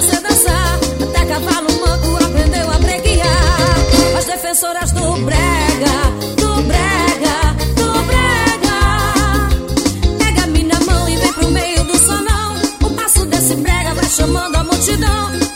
você dançar. Até cavalo manco aprendeu a preguiar. As defensoras do brega, do brega, do brega. Pega-me na mão e vem pro meio do salão. O passo desse brega vai chamando a multidão.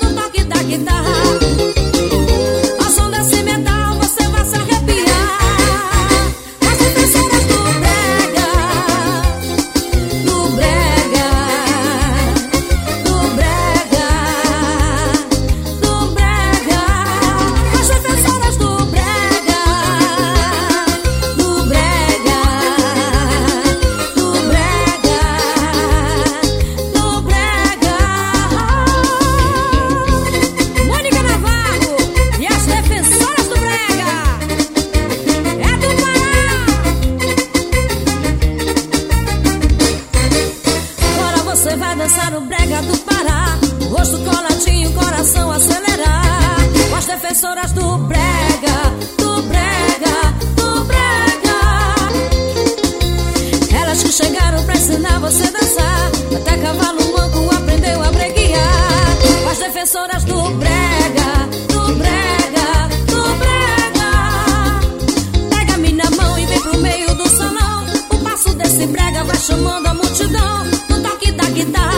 ensinar você a dançar. Até cavalo manco aprendeu a breguiar. As defensoras do brega, do brega, do brega. Pega-me na mão e vem pro meio do salão. O passo desse brega vai chamando a multidão. No toque da guitarra.